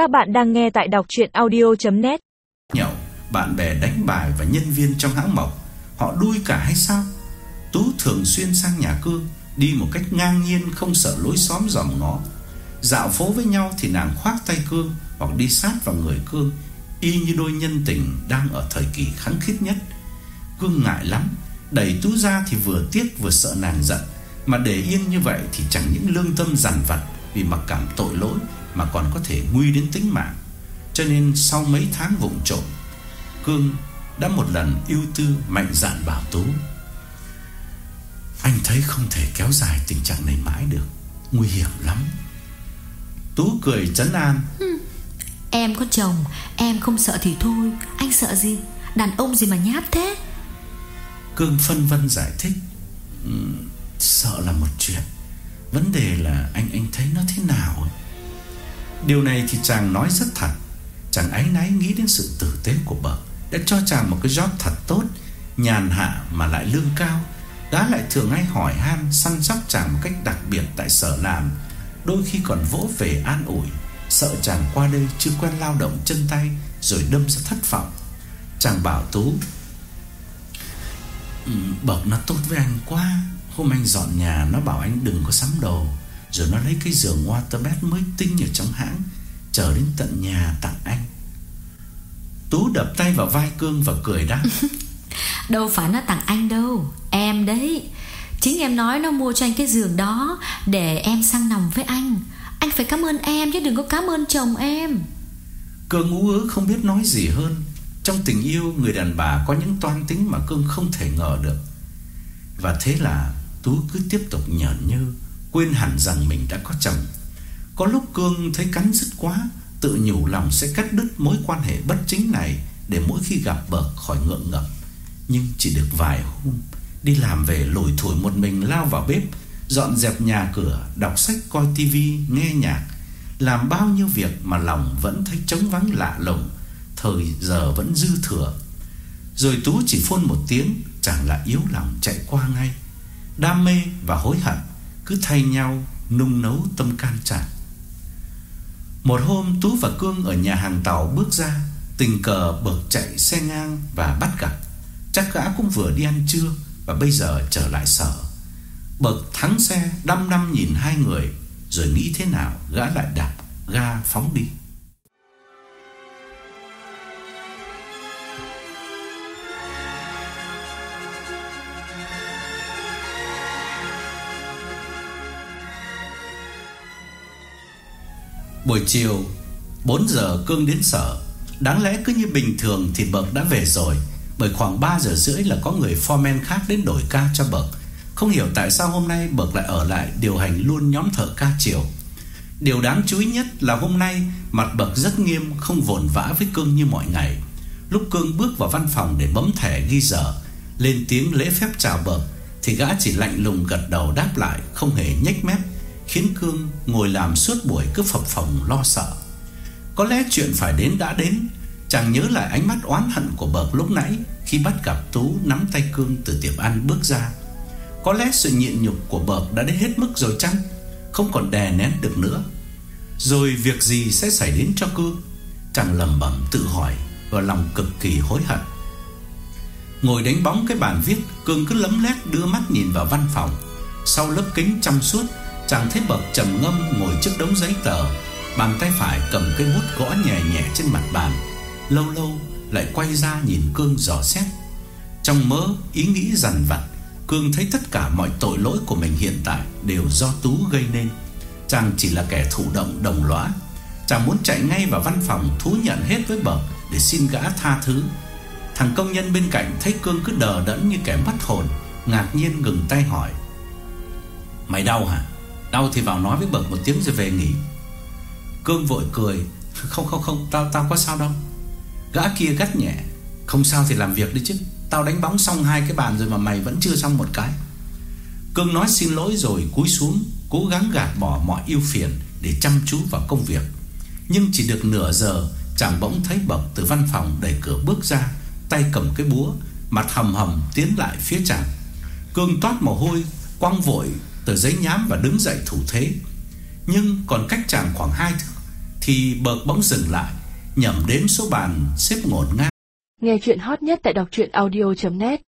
Các bạn đang nghe tại đọc chuyện audio.net Nhậu, bạn bè đánh bài và nhân viên trong hãng mộc Họ đuôi cả hay sao? Tú thường xuyên sang nhà Cương Đi một cách ngang nhiên không sợ lối xóm dòng ngó. Dạo phố với nhau thì nàng khoác tay Cương Hoặc đi sát vào người Cương Y như đôi nhân tình đang ở thời kỳ kháng khít nhất. Cương ngại lắm Đẩy Tú ra thì vừa tiếc vừa sợ nàng giận Mà để yên như vậy thì chẳng những lương tâm dằn vặt Vì mặc cảm tội lỗi mà còn có thể nguy đến tính mạng. Cho nên sau mấy tháng vụng trộm Cương đã một lần ưu tư mạnh dạn bảo Tú. Anh thấy không thể kéo dài tình trạng này mãi được Nguy hiểm lắm. Tú cười trấn an. Em có chồng Em không sợ thì thôi Anh sợ gì? Đàn ông gì mà nháp thế? Cương phân vân giải thích. "Ừm, Sợ là một chuyện. Vấn đề là anh anh thấy nó thế. Điều này thì chàng nói rất thật. Chàng áy náy nghĩ đến sự tử tế của bậc Đã cho chàng một cái job thật tốt, Nhàn hạ mà lại lương cao. Gã lại thường hay hỏi han, Săn sóc chàng một cách đặc biệt tại sở làm Đôi khi còn vỗ về an ủi. Sợ chàng qua đây chưa quen lao động chân tay, Rồi đâm ra thất vọng. Chàng bảo Tú ừ, Bậc nó tốt với anh quá, Hôm anh dọn nhà Nó bảo anh đừng có sắm đồ. Rồi nó lấy cái giường waterbed mới tinh ở trong hãng Chờ đến tận nhà tặng anh. Tú đập tay vào vai Cương và cười đáp. Đâu phải nó tặng anh đâu Em đấy. Chính em nói nó mua cho anh cái giường đó Để em sang nằm với anh. Anh phải cảm ơn em chứ đừng có cảm ơn chồng em. Cương ú ớ không biết nói gì hơn. Trong tình yêu Người đàn bà có những toan tính Mà Cương không thể ngờ được. Và thế là Tú cứ tiếp tục nhởn nhơ Quên hẳn rằng mình đã có chồng. Có lúc Cương thấy cắn dứt quá, Tự nhủ lòng sẽ cắt đứt mối quan hệ bất chính này Để mỗi khi gặp vợ khỏi ngượng ngập. Nhưng chỉ được vài hôm, Đi làm về lủi thủi một mình lao vào bếp, Dọn dẹp nhà cửa, Đọc sách, coi tivi nghe nhạc. Làm bao nhiêu việc mà lòng vẫn thấy trống vắng lạ lùng, Thời giờ vẫn dư thừa. Rồi Tú chỉ phun một tiếng Chẳng là yếu lòng chạy qua ngay. Đam mê và hối hận cứ thay nhau nung nấu tâm can tràn. Một hôm, Tú và Cương ở nhà hàng tàu bước ra, Tình cờ bực chạy xe ngang và bắt gặp. Chắc gã cũng vừa đi ăn trưa Và bây giờ trở lại sở. Bực thắng xe đăm đăm nhìn hai người, Rồi nghĩ thế nào gã lại đạp ga phóng đi. Buổi chiều 4 giờ Cương đến sở. Đáng lẽ cứ như bình thường thì Bậc đã về rồi, Bởi khoảng 3 giờ rưỡi là có người foreman khác đến đổi ca cho Bậc. Không hiểu tại sao hôm nay Bậc lại ở lại điều hành luôn nhóm thợ ca chiều Điều đáng chú ý nhất là hôm nay, Mặt Bậc rất nghiêm, không vồn vã với Cương như mọi ngày. Lúc Cương bước vào văn phòng để bấm thẻ ghi giờ, Lên tiếng lễ phép chào Bậc, Thì gã chỉ lạnh lùng gật đầu đáp lại, Không hề nhếch mép. Khiến Cương ngồi làm suốt buổi cứ phập phồng lo sợ. Có lẽ chuyện phải đến đã đến, Chàng nhớ lại ánh mắt oán hận của Bợp lúc nãy Khi bắt gặp Tú nắm tay Cương từ tiệm ăn bước ra. Có lẽ sự nhịn nhục của Bợp đã đến hết mức rồi chăng? Không còn đè nén được nữa. Rồi việc gì sẽ xảy đến cho Cương Chàng lẩm bẩm tự hỏi, Và lòng cực kỳ hối hận. Ngồi đánh bóng cái bàn viết Cương cứ lấm lét đưa mắt nhìn vào văn phòng. Sau lớp kính trong suốt Chàng thấy Bậc trầm ngâm ngồi trước đống giấy tờ, Bàn tay phải cầm cây bút gõ nhẹ nhẹ trên mặt bàn, Lâu lâu lại quay ra nhìn Cương dò xét. Trong mơ ý nghĩ dằn vặt, Cương thấy tất cả mọi tội lỗi của mình hiện tại Đều do Tú gây nên. Chàng chỉ là kẻ thụ động, đồng lõa. Chàng muốn chạy ngay vào văn phòng Thú nhận hết với Bậc Để xin gã tha thứ. Thằng công nhân bên cạnh thấy Cương cứ đờ đẫn như kẻ mất hồn, Ngạc nhiên ngừng tay hỏi. Mày đau hả? Đau thì vào nói với Bậc một tiếng rồi về nghỉ. Cương vội cười, Không không không, Tao tao có sao đâu. Gã kia gắt nhẹ, Không sao thì làm việc đi chứ, Tao đánh bóng xong hai cái bàn rồi mà mày vẫn chưa xong một cái. Cương nói xin lỗi rồi cúi xuống, Cố gắng gạt bỏ mọi yêu phiền Để chăm chú vào công việc. Nhưng chỉ được nửa giờ, Chàng bỗng thấy Bậc từ văn phòng đẩy cửa bước ra, Tay cầm cái búa, Mặt hầm hầm tiến lại phía chàng. Cương toát mồ hôi, Quăng vội tờ giấy nhám và đứng dậy thủ thế. Nhưng còn cách chàng khoảng hai thước Thì bợt bỗng dừng lại, Nhẩm đếm số bàn xếp ngổn ngang. Nghe chuyện hot nhất tại đọc audio.net